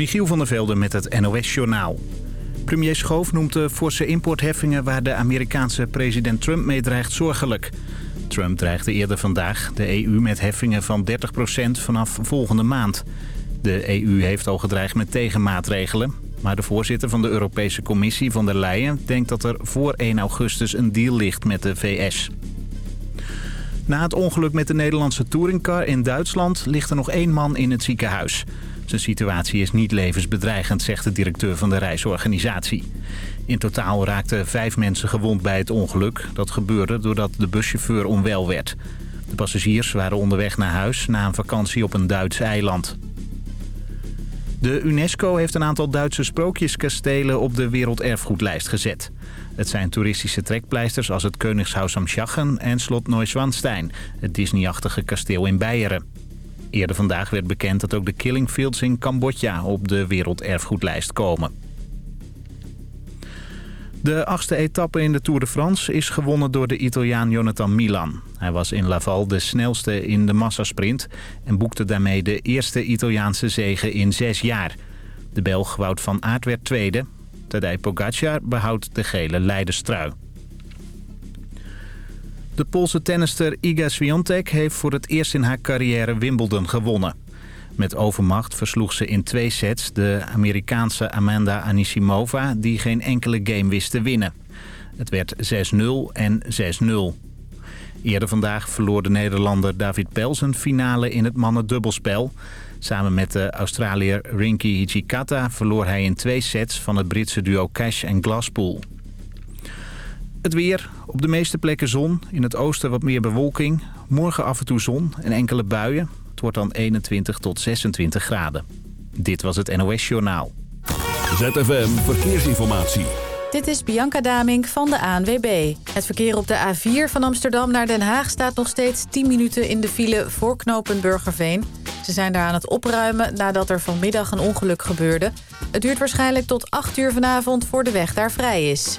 Michiel van der Velde met het NOS-journaal. Premier Schoof noemt de forse importheffingen waar de Amerikaanse president Trump mee dreigt zorgelijk. Trump dreigde eerder vandaag de EU met heffingen van 30% vanaf volgende maand. De EU heeft al gedreigd met tegenmaatregelen. Maar de voorzitter van de Europese Commissie van der Leyen denkt dat er voor 1 augustus een deal ligt met de VS. Na het ongeluk met de Nederlandse touringcar in Duitsland ligt er nog één man in het ziekenhuis. Zijn situatie is niet levensbedreigend, zegt de directeur van de reisorganisatie. In totaal raakten vijf mensen gewond bij het ongeluk. Dat gebeurde doordat de buschauffeur onwel werd. De passagiers waren onderweg naar huis na een vakantie op een Duits eiland. De UNESCO heeft een aantal Duitse sprookjeskastelen op de werelderfgoedlijst gezet. Het zijn toeristische trekpleisters als het Koningshuis am Schachen en slot Neuschwanstein, het Disneyachtige kasteel in Beieren. Eerder vandaag werd bekend dat ook de Killing Fields in Cambodja op de werelderfgoedlijst komen. De achtste etappe in de Tour de France is gewonnen door de Italiaan Jonathan Milan. Hij was in Laval de snelste in de massasprint en boekte daarmee de eerste Italiaanse zege in zes jaar. De Belg Wout van Aert werd tweede. Tadej Pogacar behoudt de gele leiderstrui. De Poolse tennister Iga Swiatek heeft voor het eerst in haar carrière Wimbledon gewonnen. Met overmacht versloeg ze in twee sets de Amerikaanse Amanda Anisimova... die geen enkele game wist te winnen. Het werd 6-0 en 6-0. Eerder vandaag verloor de Nederlander David Pels een finale in het mannendubbelspel. Samen met de Australiër Rinky Hijikata verloor hij in twee sets van het Britse duo Cash en Glasspool. Het weer. Op de meeste plekken zon. In het oosten wat meer bewolking. Morgen af en toe zon en enkele buien. Het wordt dan 21 tot 26 graden. Dit was het NOS Journaal. ZFM Verkeersinformatie. Dit is Bianca Damink van de ANWB. Het verkeer op de A4 van Amsterdam naar Den Haag staat nog steeds 10 minuten in de file voor knooppunt Burgerveen. Ze zijn daar aan het opruimen nadat er vanmiddag een ongeluk gebeurde. Het duurt waarschijnlijk tot 8 uur vanavond voor de weg daar vrij is.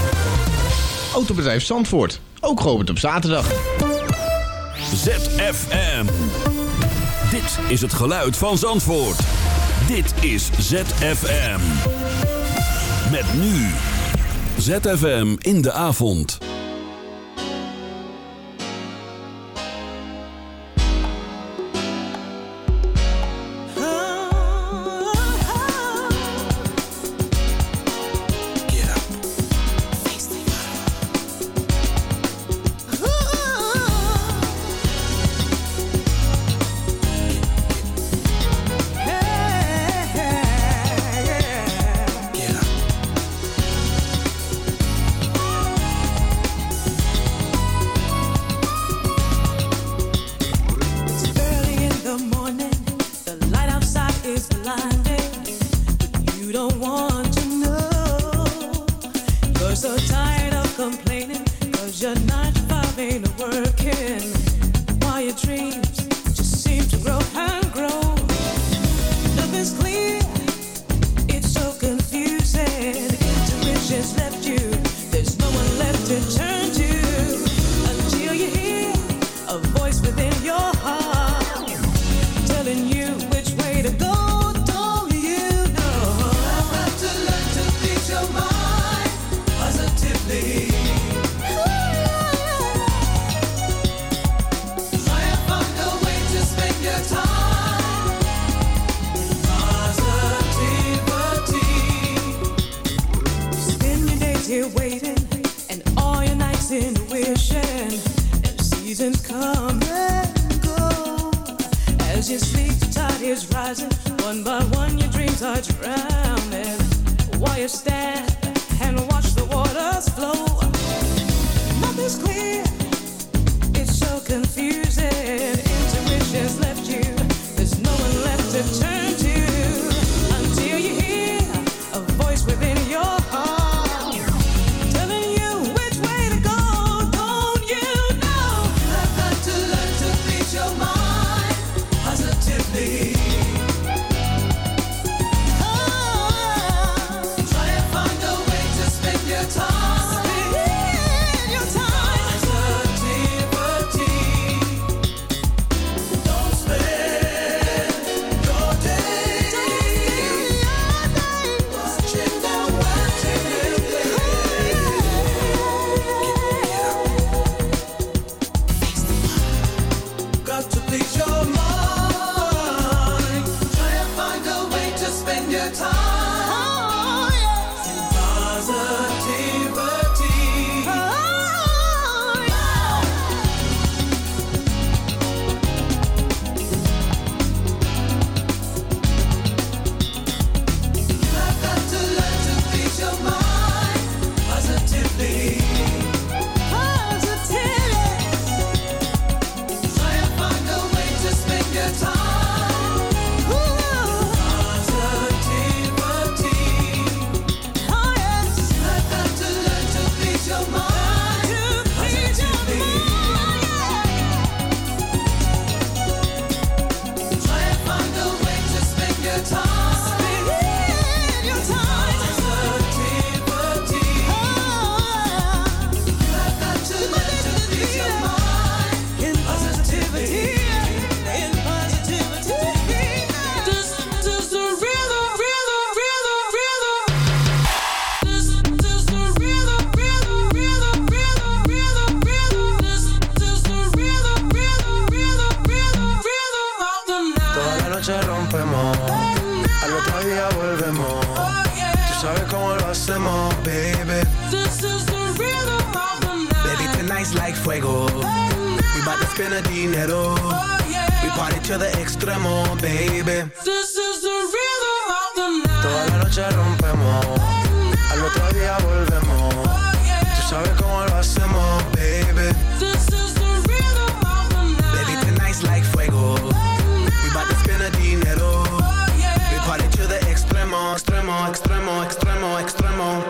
Autobedrijf Zandvoort, ook geopend op zaterdag. ZFM. Dit is het geluid van Zandvoort. Dit is ZFM. Met nu. ZFM in de avond. You're so tired of complaining, cause your nine to five ain't working. While your dreams just seem to grow you sleep, the tide is rising. One by one, your dreams are drowning. While you stand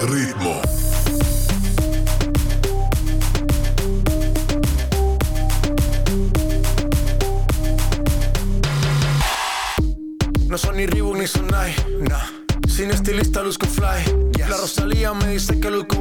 Ritmo. No son ni Reebok ni Sonai, nah. Sin estilista luzco fly. La Rosalía me dice que luzco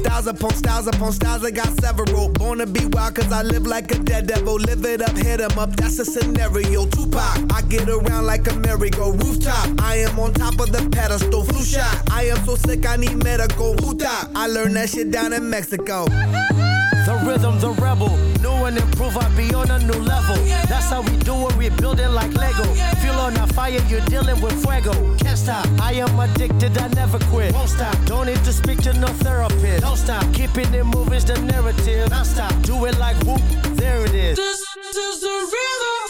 Styles upon styles upon styles, I got several. Born to be wild, cause I live like a dead devil. Live it up, hit 'em up, that's a scenario. Tupac, I get around like a merry-go rooftop. I am on top of the pedestal, flu shot. I am so sick, I need medical. Huta, I learned that shit down in Mexico. The rhythm, the rebel. New and improve, I be on a new level. That's how we do it, we build it like Lego. On a fire, you're dealing with fuego. Can't stop, I am addicted, I never quit. Won't stop, don't need to speak to no therapist. Don't stop, keeping it moving's the narrative. Don't stop, do it like whoop, there it is. This is the rhythm,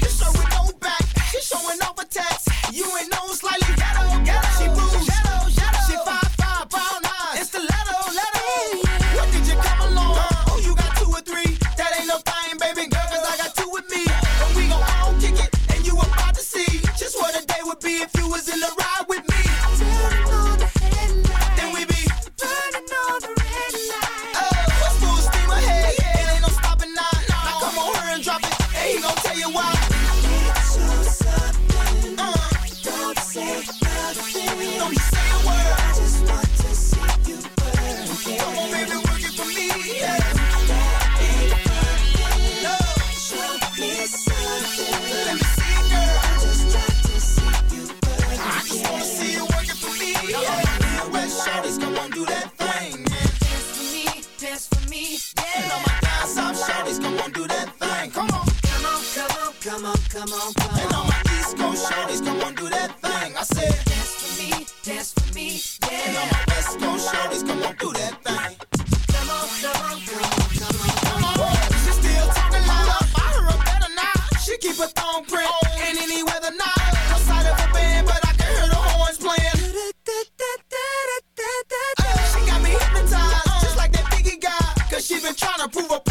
trying to prove a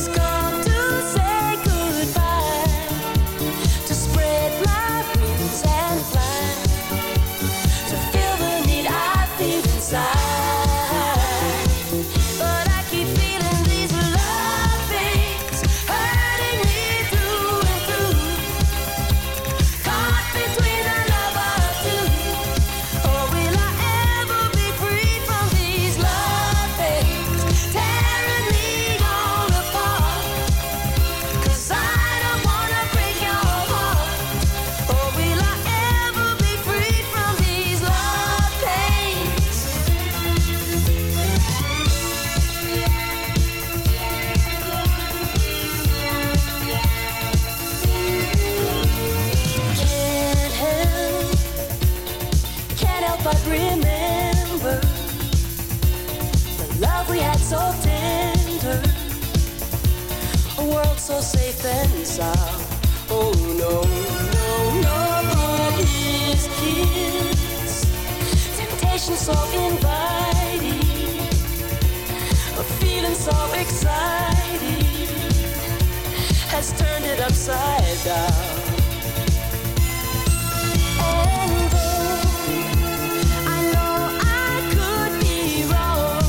sky Oh no, no, no! But his kiss, Temptation so inviting, a feeling so exciting has turned it upside down. And I know I could be wrong.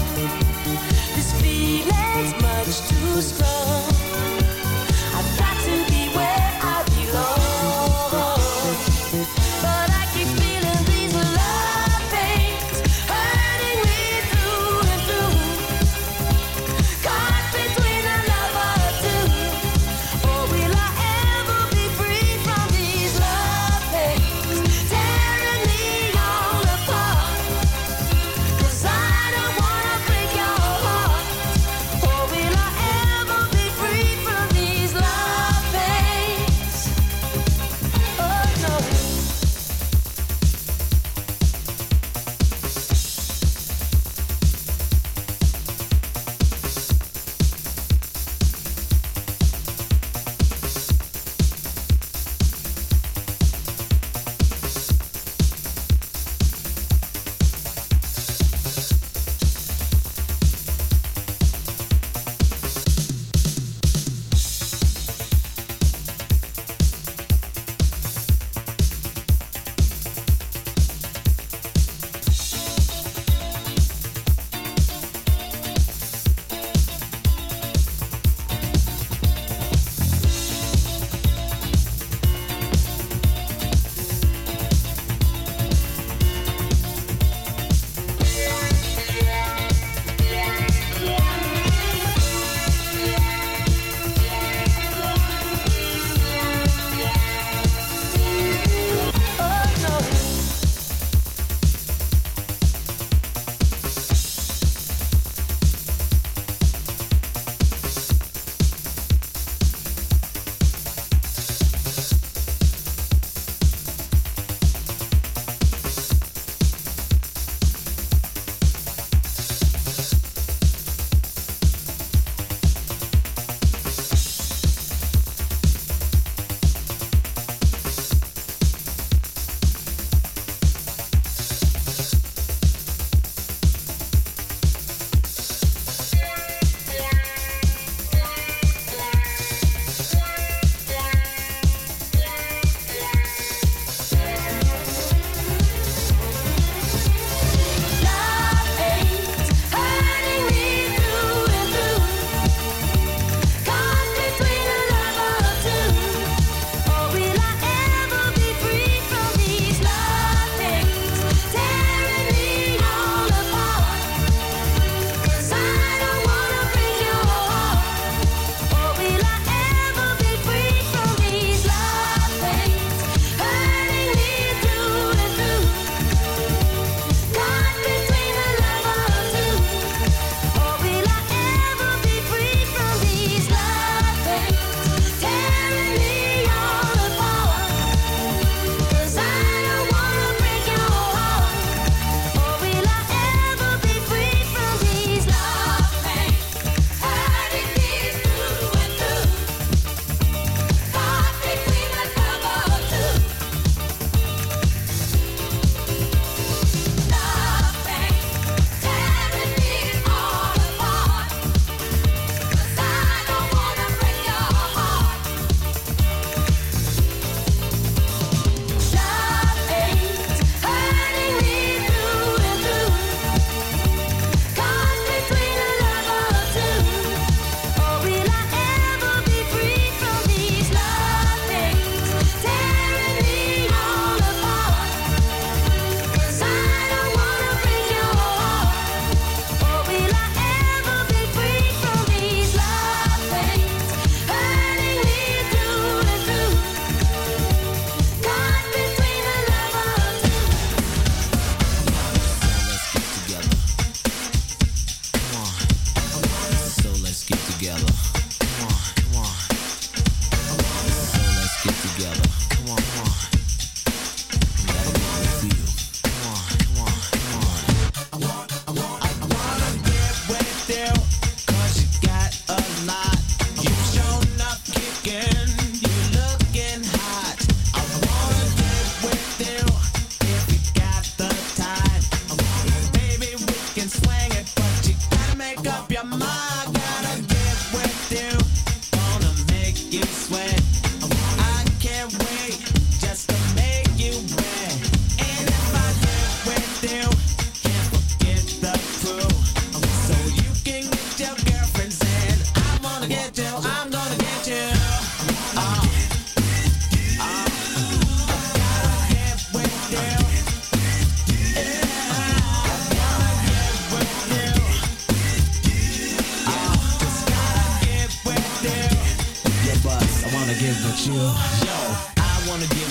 This feeling's much too strong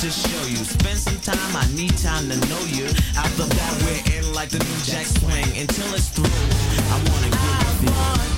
to show you. Spend some time, I need time to know you. After that, we're in like the new jack swing. Until it's through, I wanna get with you.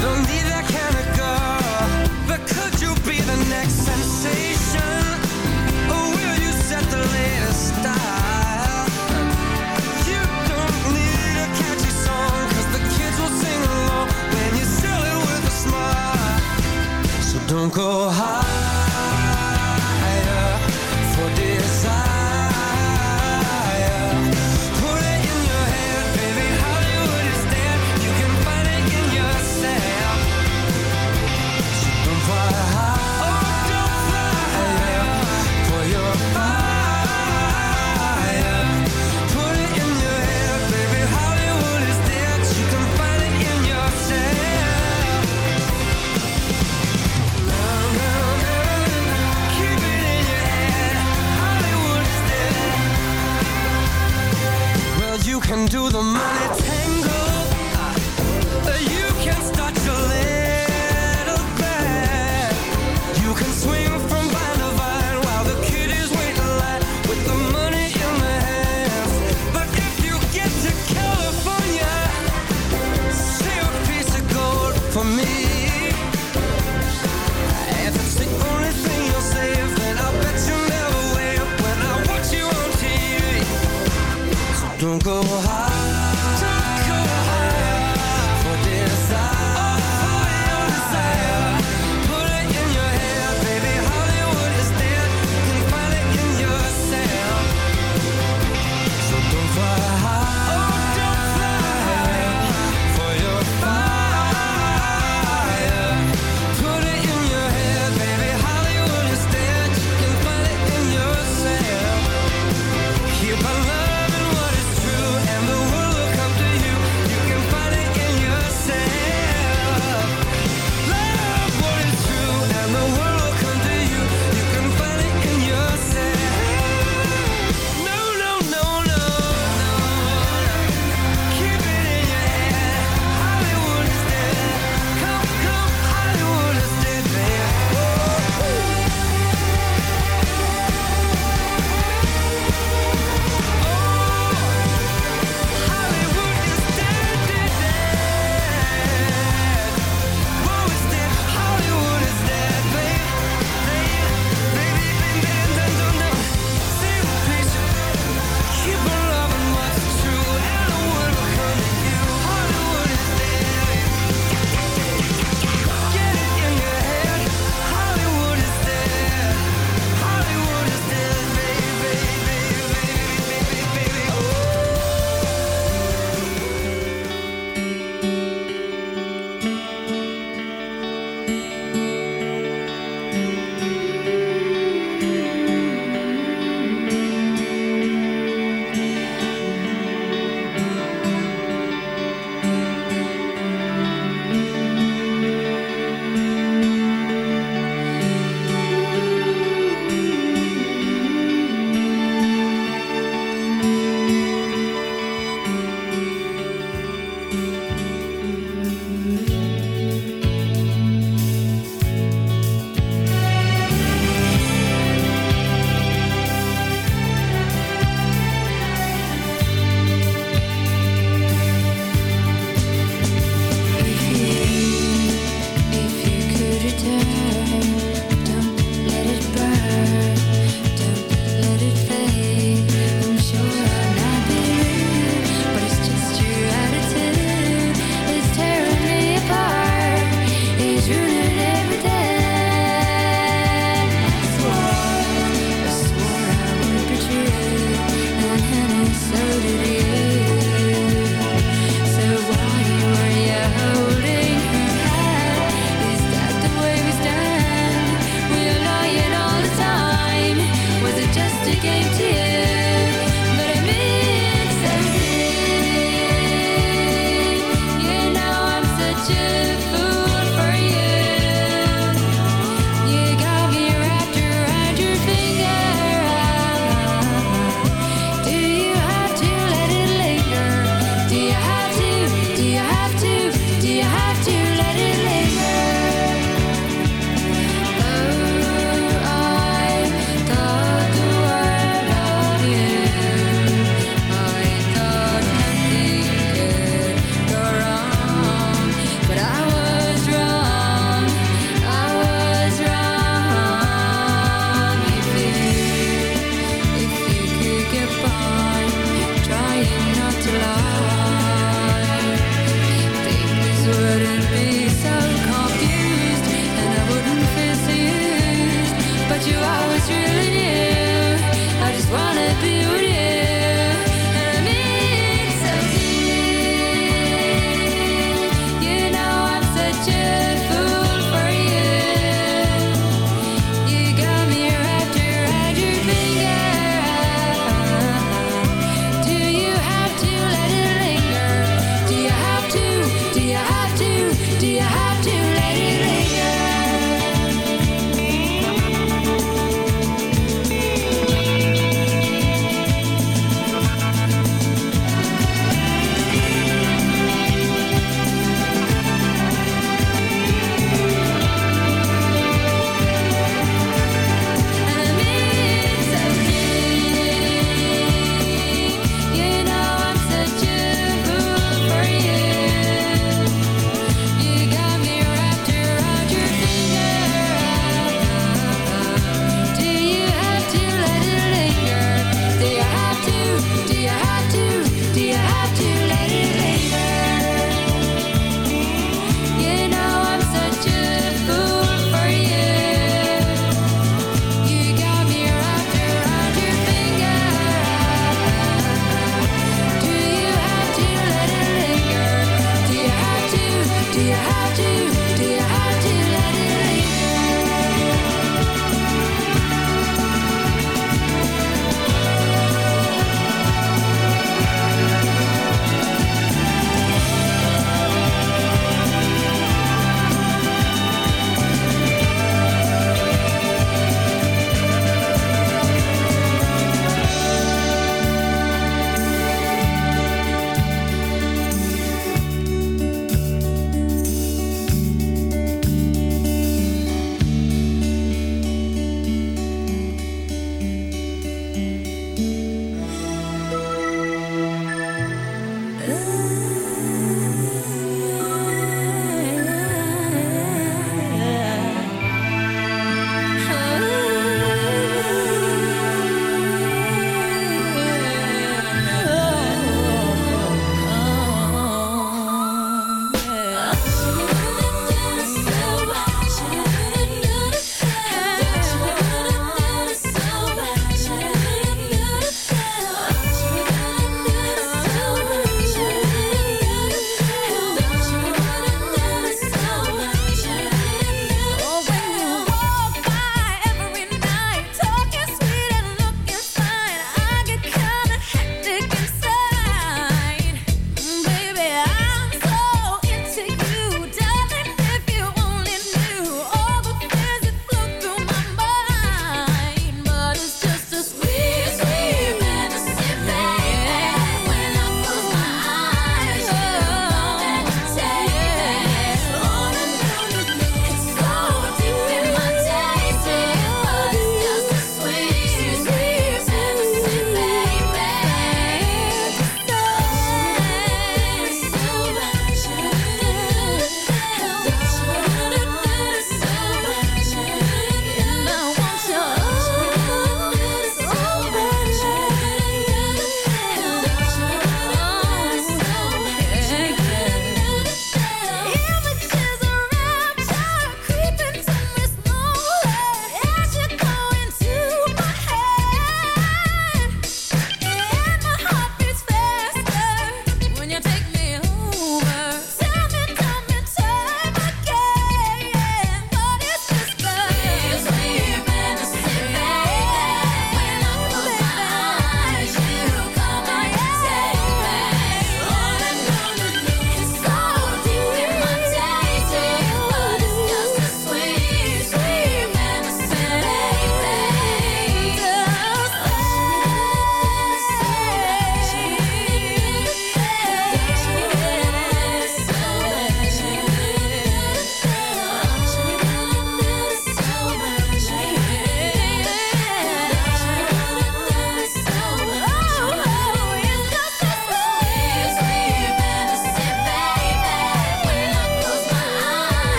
don't need that chemical. But could you be the next sensation? Or will you set the latest die? You don't need a catchy song. The kids will sing alone. And you sell it with a smile. So don't go higher can do the money go high.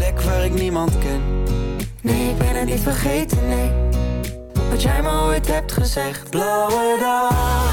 plek waar ik niemand ken. Nee, ik ben het niet vergeten, nee. Wat jij me ooit hebt gezegd. Blauwe dag,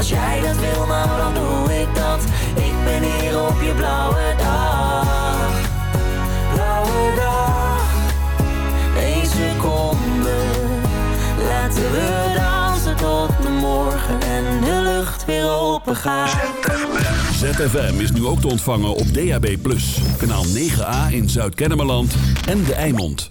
Als jij dat wil, nou dan doe ik dat. Ik ben hier op je blauwe dag. Blauwe dag, één seconde. Laten we dansen tot de morgen en de lucht weer open gaat. ZFM is nu ook te ontvangen op DAB+. Kanaal 9A in Zuid-Kennemerland en De Eimond.